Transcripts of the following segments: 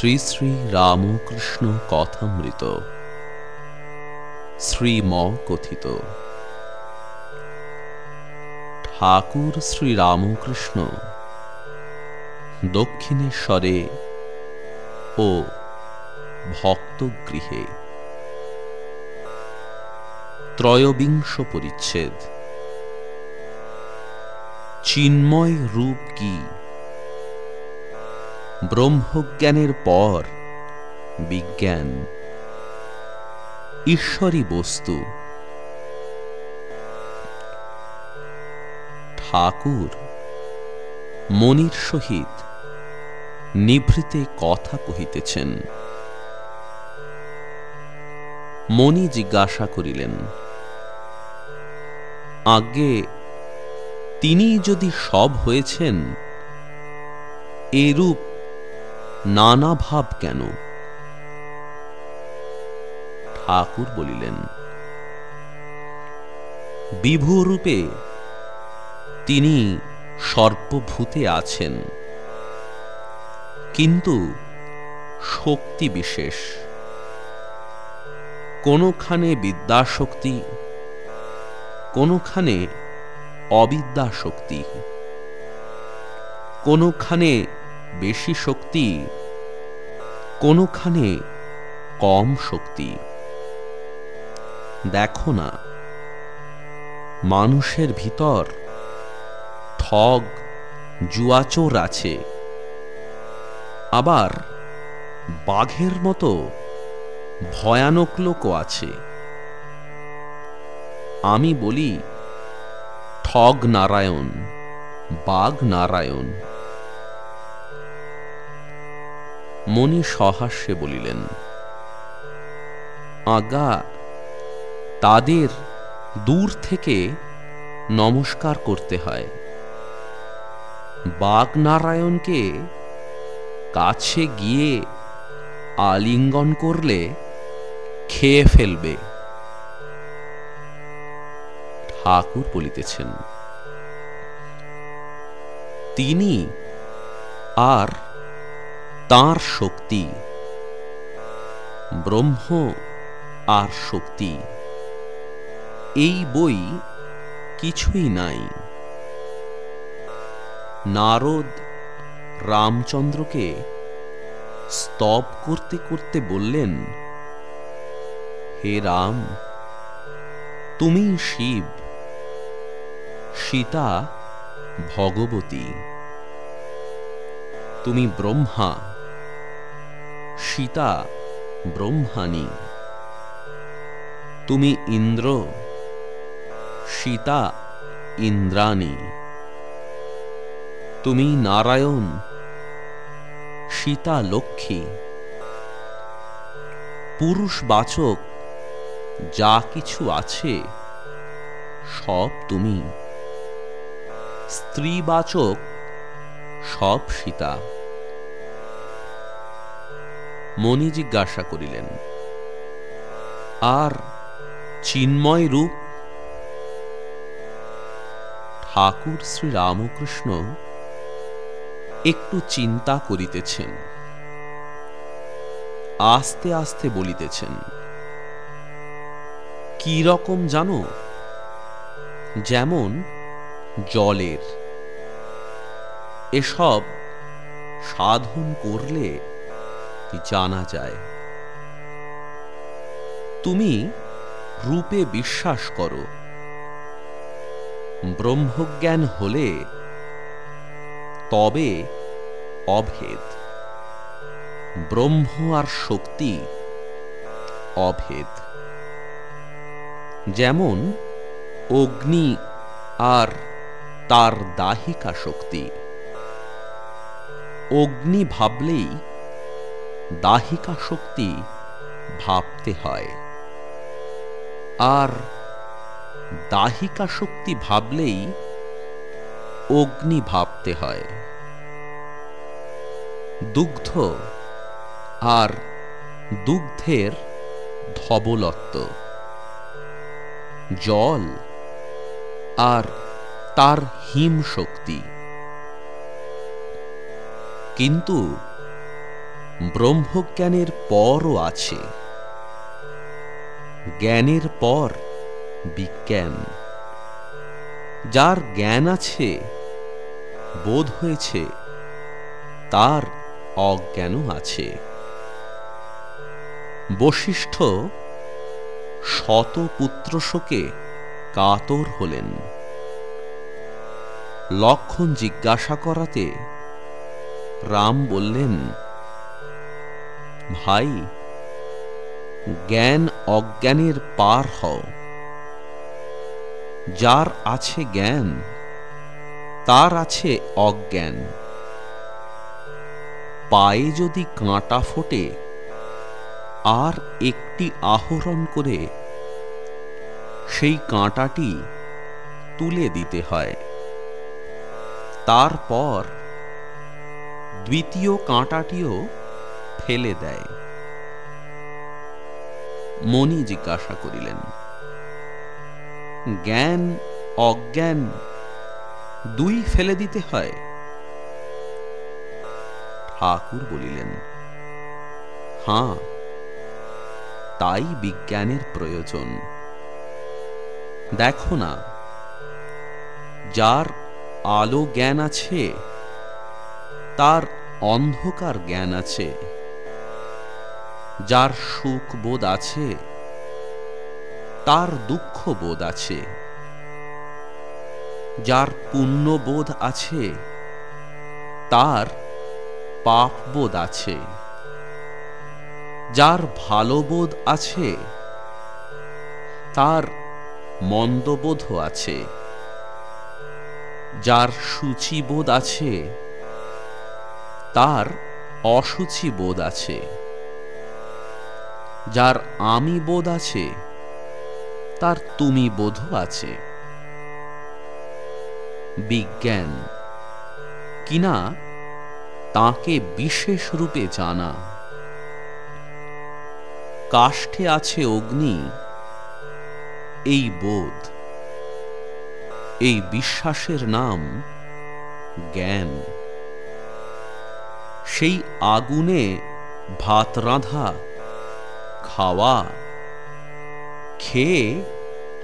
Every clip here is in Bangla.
শ্রী শ্রী রামকৃষ্ণ কথামৃত। শ্রীম কথিত ঠাকুর শ্রী রামকৃষ্ণ, দক্ষিণেশ্বরে ও ভক্তগৃহে। ত্রয়োবিংশ পরিচ্ছেদ। চিন্ময় রূপ কি? ব্রহ্মজ্ঞানের পর বিজ্ঞান, ঈশ্বরী বস্তু, ঠাকুর, মনির সহিত নিভৃতে কথা কহিতেছেন। মণি জিজ্ঞাসা করিলেন আগে তিনি যদি সব হয়েছেন, এরূপ নানা ভাব কেন? ঠাকুর বলিলেন বিভূরূপে তিনি সর্বভূতে আছেন, কিন্তু শক্তি বিশেষ। কোনোখানে বিদ্যাশক্তি, কোনোখানে অবিদ্যা শক্তি কোনোখানে বেশি শক্তি কোনোখানে কম শক্তি। দেখো না, মানুষের ভিতর ঠগ, জুয়াচোর আছে। আবার বাঘের মতো ভয়ানক লোকও আছে। আমি বলি, ঠগ নারায়ণ, বাঘ নারায়ণ। মণি সহাস্যে বলিলেন, আগা, তাদের দূর থেকে নমস্কার করতে হয়। বাঘ নারায়ণকে কাছে গিয়ে আলিঙ্গন করলে খেয়ে ফেলবে। ঠাকুর বলিতেছেন, তিনি আর তার শক্তি। ব্রহ্ম আর শক্তি। এই বই কিছুই নাই। নারদ রামচন্দ্রকে স্তব করতে করতে বললেন, হে রাম, তুমি শিব, সীতা, ভগবতী। তুমি ব্রহ্মা সীতা ব্রহ্মাণী। তুমি ইন্দ্র, সীতা ইন্দ্রাণী। তুমি নারায়ণ, সীতা লক্ষ্মী। পুরুষবাচক যা কিছু আছে, সব তুমি। স্ত্রীবাচক সব সীতা। মণি জিজ্ঞাসা করিলেন, আর চিন্ময় রূপ? ঠাকুর শ্রী রামকৃষ্ণ একটু চিন্তা করিতেছেন, আস্তে আস্তে বলিতেছেন, কি রকম জানো? যেমন জলের, এসব সাধন করলে জানা যায়। তুমি রূপে বিশ্বাস করো। ব্রহ্মজ্ঞান হলে তবে অভেদ। ব্রহ্ম আর শক্তি অভেদ। যেমন অগ্নি আর তার দাহিকা শক্তি। অগ্নি ভাবলেই দাহিকা শক্তি ভাবতে হয়। আর দাহিকা শক্তি ভাবলেই অগ্নি ভাবতে হয়। দুগ্ধ আর দুগ্ধের ধবলত্ব। জল আর তার হিম শক্তি। কিন্তু ব্রহ্মজ্ঞানের পরও আছে। জ্ঞানের পর বিজ্ঞান। যার জ্ঞান আছে, বোধ হয়েছে, তার অজ্ঞানও আছে। বশিষ্ঠ শত পুত্র শোকে কাতর হলেন। লক্ষণ জিজ্ঞাসা করাতে রাম বললেন ভাই, জ্ঞান অজ্ঞানের পার হও। যার আছে জ্ঞান, তার আছে অজ্ঞান। পায়ে যদি কাঁটা ফোটে, আর একটি আহরণ করে, সেই কাঁটাটি তুলে দিতে হয়। তারপর দ্বিতীয় কাঁটাটিও ফেলে দেয়। মনি জিজ্ঞাসা করিলেন, জ্ঞান, অজ্ঞান দুই ফেলে দিতে হয়? ঠাকুর বলিলেন, হাঁ, তাই বিজ্ঞানের প্রয়োজন। দেখো না, যার আলো জ্ঞান আছে, তার অন্ধকার জ্ঞান আছে। যার সুখ বোধ আছে, তার দুঃখ বোধ আছে। যার পুণ্য বোধ আছে, তার পাপ বোধ আছে। যার ভালো বোধ আছে, তার মন্দবোধও আছে। যার সূচি বোধ আছে, তার অসুচিবোধ আছে। যার আমি বোধ আছে, তার তুমি বোধও আছে। বিজ্ঞান, কিনা তাকে বিশেষ রূপে জানা। কাষ্ঠে আছে অগ্নি, এই বোধ। এই বিশ্বাসের নাম জ্ঞান। সেই আগুনে ভাত রাঁধা খাওয়া। খেয়ে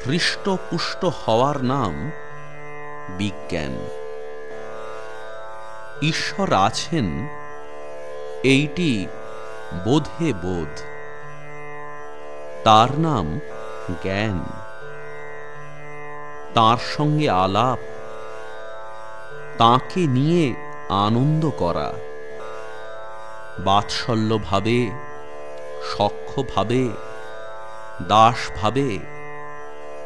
হৃষ্টপুষ্ট হওয়ার নাম বিজ্ঞান। ঈশ্বর আছেন, এইটি বোধে বোধ। তার নাম জ্ঞান। তার সঙ্গে আলাপ, তাকে নিয়ে আনন্দ করা। বাৎসল্যভাবে সক্ষভাবে দাসভাবে,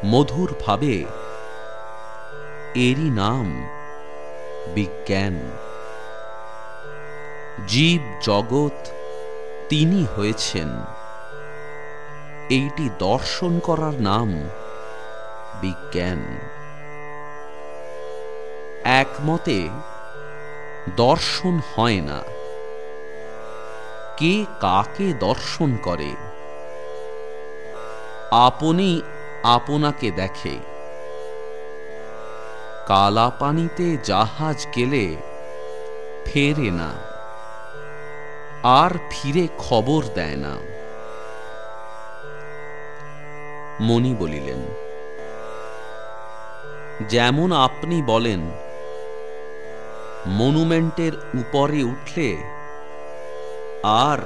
মধুরভাবে, এরই নাম বিজ্ঞান। জীব জগৎ তিনি হয়েছেন। এইটি দর্শন করার নাম বিজ্ঞান। একমতে দর্শন হয় না। কে কাকে দর্শন করে? আপনি আপনাকে দেখে। কালা পানিতে জাহাজ গেলে ফেরে না। আর ফিরে খবর দেয় না। মণি বলিলেন, যেমন আপনি বলেন, মনুমেন্টের উপরে উঠলে আর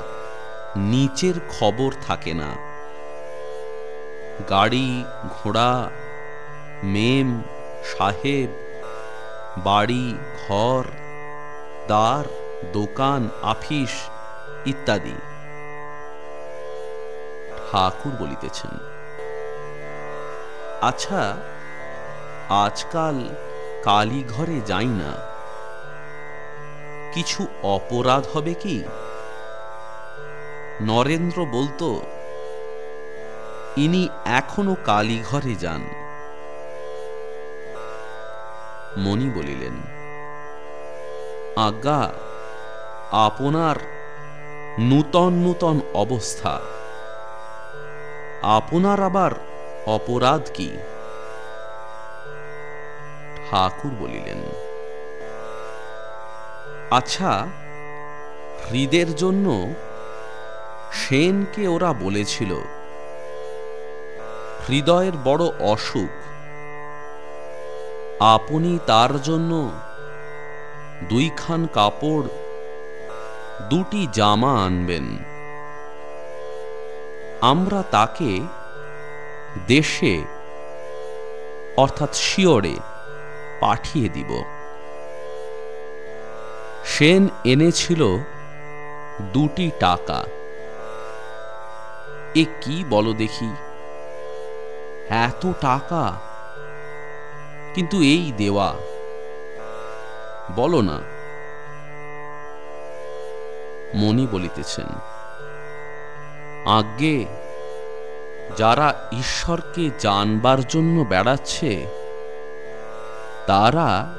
নিচের খবর থাকে না। গাড়ি, ঘোড়া, মেম, সাহেব, বাড়ি, ঘর, দ্বার, দোকান, আফিস ইত্যাদি। ঠাকুর বলিতেছেন আচ্ছা আজকাল কালী ঘরে যাই না। কিছু অপরাধ হবে কি? নরেন্দ্র বলতো, ইনি এখনও কালীঘরে যান। মণি বলিলেন, আজ্ঞা, আপনার নূতন নূতন অবস্থা। আপনার আবার অপরাধ কি? ঠাকুর বলিলেন আচ্ছা হৃদের জন্য সেনকে ওরা বলেছিল, হৃদয়ের বড় অসুখ। আপনি তার জন্য দুইখান কাপড়, দুটি জামা আনবেন। আমরা তাকে দেশে, অর্থাৎ শিওরে পাঠিয়ে দিব। সেন এনেছিল দুটি টাকা। এ কি বলো দেখি? এত টাকা। কিন্তু এই দেওয়া। বলো না। মনি বলিতেছেন, আজ্ঞে, যারা ঈশ্বরকে জানবার জন্য বেড়াচ্ছে, তারা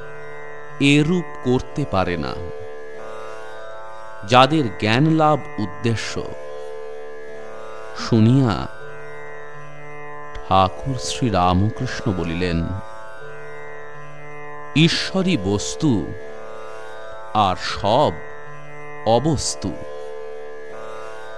এরূপ করতে পারে না। যাদের জ্ঞান লাভ উদ্দেশ্য শুনিয়া ঠাকুর শ্রী রামকৃষ্ণ বলিলেন ঈশ্বরী বস্তু আর সব অবস্তু।